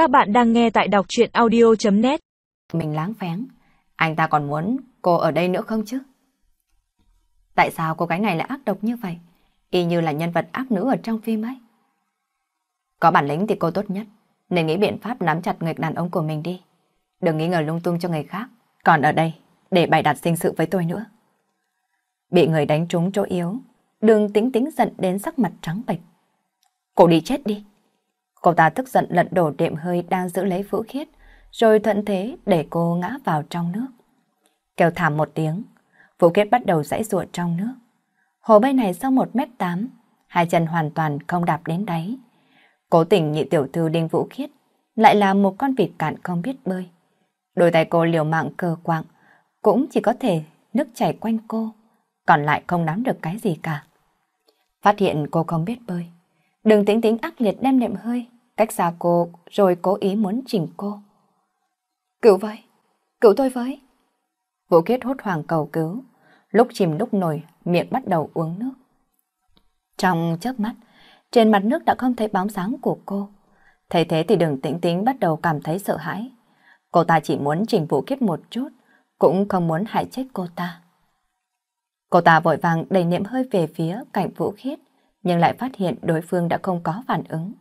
Các bạn đang nghe tại đọc chuyện audio.net Mình láng phén, anh ta còn muốn cô ở đây nữa không chứ? Tại sao cô gái này lại ác độc như vậy? Y như là nhân vật ác nữ ở trong phim ấy. Có bản lĩnh thì cô tốt nhất, nên nghĩ biện pháp nắm chặt người đàn ông của mình đi. Đừng nghĩ ngờ lung tung cho người khác, còn ở đây, để bày đặt sinh sự với tôi nữa. Bị người đánh trúng chỗ yếu, đường tính tính giận đến sắc mặt trắng bệch. Cô đi chết đi. Cô ta tức giận lật đổ đệm hơi đang giữ lấy vũ khiết, rồi thuận thế để cô ngã vào trong nước. Kêu thảm một tiếng, vũ khiết bắt đầu dãy ruột trong nước. Hồ bơi này sau 1m8, hai chân hoàn toàn không đạp đến đáy. Cố tình nhị tiểu thư đinh vũ khiết, lại là một con vịt cạn không biết bơi. Đôi tay cô liều mạng cờ quạng, cũng chỉ có thể nước chảy quanh cô, còn lại không nắm được cái gì cả. Phát hiện cô không biết bơi. Đừng tính tính ác liệt đem nệm hơi, cách xa cô rồi cố ý muốn chỉnh cô. Cứu với, cứu tôi với. Vũ Kiết hốt hoảng cầu cứu, lúc chìm lúc nổi, miệng bắt đầu uống nước. Trong chớp mắt, trên mặt nước đã không thấy bóng sáng của cô. Thấy thế thì đừng tĩnh tính bắt đầu cảm thấy sợ hãi. Cô ta chỉ muốn chỉnh Vũ Kiết một chút, cũng không muốn hại chết cô ta. Cô ta vội vàng đầy niệm hơi về phía cạnh Vũ Khiết, nhưng lại phát hiện đối phương đã không có phản ứng.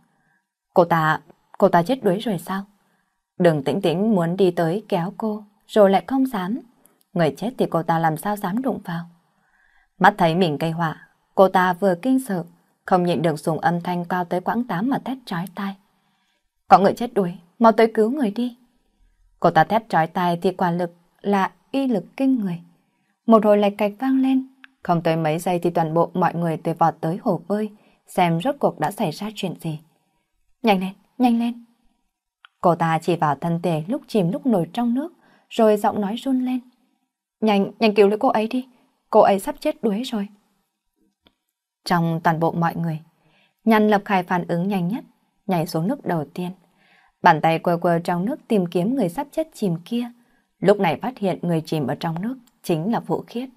Cô ta, cô ta chết đuối rồi sao? Đừng tĩnh tĩnh muốn đi tới kéo cô, rồi lại không dám. Người chết thì cô ta làm sao dám đụng vào. Mắt thấy mình gây họa, cô ta vừa kinh sợ, không nhịn được dùng âm thanh cao tới quãng tám mà thét trói tai. Có người chết đuối, mau tới cứu người đi. Cô ta thét trói tai thì quả lực là y lực kinh người. Một hồi lạch cạch vang lên, không tới mấy giây thì toàn bộ mọi người từ vọt tới hồ bơi, xem rốt cuộc đã xảy ra chuyện gì. Nhanh lên, nhanh lên. Cô ta chỉ vào thân thể lúc chìm lúc nổi trong nước, rồi giọng nói run lên. Nhanh, nhanh cứu lấy cô ấy đi, cô ấy sắp chết đuối rồi. Trong toàn bộ mọi người, nhăn Lập khai phản ứng nhanh nhất, nhảy xuống nước đầu tiên. Bàn tay quơ quơ trong nước tìm kiếm người sắp chết chìm kia. Lúc này phát hiện người chìm ở trong nước chính là Vũ Khiết.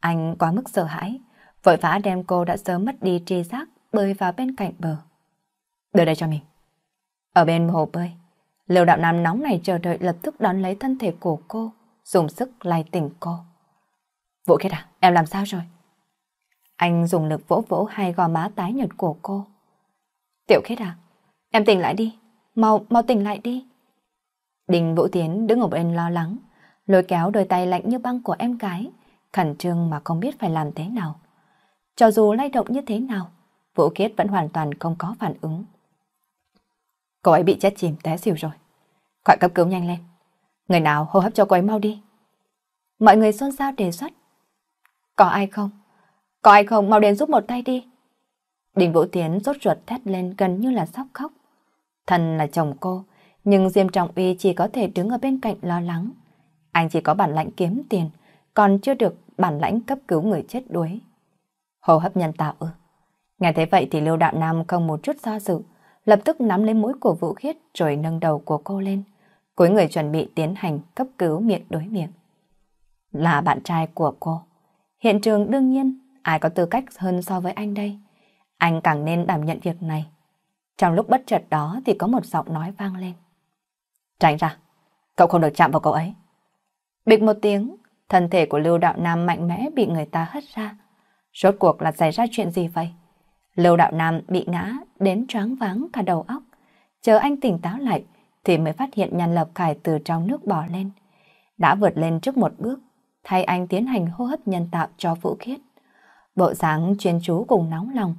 Anh quá mức sợ hãi, vội vã đem cô đã sớm mất đi tri giác bơi vào bên cạnh bờ. Đưa đây cho mình. Ở bên hồ bơi, liều đạo nam nóng này chờ đợi lập tức đón lấy thân thể của cô, dùng sức lay tỉnh cô. Vũ Khiết à, em làm sao rồi? Anh dùng lực vỗ vỗ hai gò má tái nhợt của cô. Tiểu Khiết à, em tỉnh lại đi, mau, mau tỉnh lại đi. Đình Vũ Tiến đứng ở bên lo lắng, lôi kéo đôi tay lạnh như băng của em gái, khẩn trương mà không biết phải làm thế nào. Cho dù lay động như thế nào, Vũ Kiết vẫn hoàn toàn không có phản ứng. Cô ấy bị chết chìm té xỉu rồi. Gọi cấp cứu nhanh lên. Người nào hô hấp cho cô ấy mau đi. Mọi người xôn xao đề xuất. Có ai không? Có ai không mau đến giúp một tay đi. Đình Vũ Tiến rốt ruột thét lên gần như là sắp khóc. Thần là chồng cô, nhưng Diêm Trọng Uy chỉ có thể đứng ở bên cạnh lo lắng. Anh chỉ có bản lãnh kiếm tiền, còn chưa được bản lãnh cấp cứu người chết đuối. Hô hấp nhân tạo ư. Nghe thế vậy thì Lưu Đạo Nam không một chút do dự, lập tức nắm lấy mũi của Vũ Khiết rồi nâng đầu của cô lên. Cuối người chuẩn bị tiến hành cấp cứu miệng đối miệng. Là bạn trai của cô. Hiện trường đương nhiên, ai có tư cách hơn so với anh đây. Anh càng nên đảm nhận việc này. Trong lúc bất chợt đó thì có một giọng nói vang lên. Tránh ra, cậu không được chạm vào cậu ấy. Bịch một tiếng, thân thể của Lưu Đạo Nam mạnh mẽ bị người ta hất ra. Rốt cuộc là xảy ra chuyện gì vậy? Lưu Đạo Nam bị ngã đến choáng váng cả đầu óc. Chờ anh tỉnh táo lại thì mới phát hiện Nhan Lập Khải từ trong nước bò lên. Đã vượt lên trước một bước, thay anh tiến hành hô hấp nhân tạo cho Vũ Khiết. Bộ dáng chuyên chú cùng nóng lòng,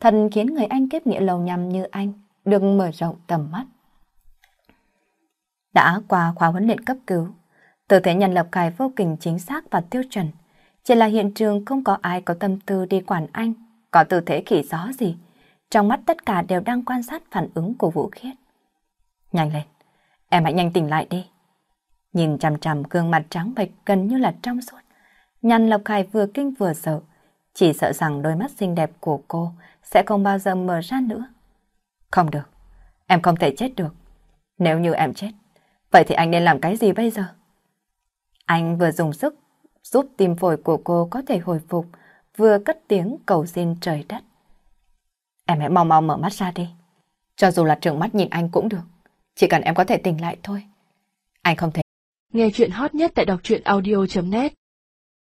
thần khiến người anh kết nghĩa lâu nhằm như anh được mở rộng tầm mắt. Đã qua khóa huấn luyện cấp cứu, tư thế nhân lập khải vô cùng chính xác và tiêu chuẩn. Chỉ là hiện trường không có ai có tâm tư đi quản anh, có tư thế khỉ gió gì. Trong mắt tất cả đều đang quan sát phản ứng của Vũ Khiết. Nhanh lên, em hãy nhanh tỉnh lại đi. Nhìn chằm chằm gương mặt trắng bệch gần như là trong suốt. Nhàn Lộc Khải vừa kinh vừa sợ, chỉ sợ rằng đôi mắt xinh đẹp của cô sẽ không bao giờ mở ra nữa. Không được, em không thể chết được. Nếu như em chết, vậy thì anh nên làm cái gì bây giờ? Anh vừa dùng sức giúp tim phổi của cô có thể hồi phục, vừa cất tiếng cầu xin trời đất. Em hãy mau mau mở mắt ra đi. Cho dù là trường mắt nhìn anh cũng được. Chỉ cần em có thể tỉnh lại thôi. Anh không thể. Nghe chuyện hot nhất tại đọc truyện audio.net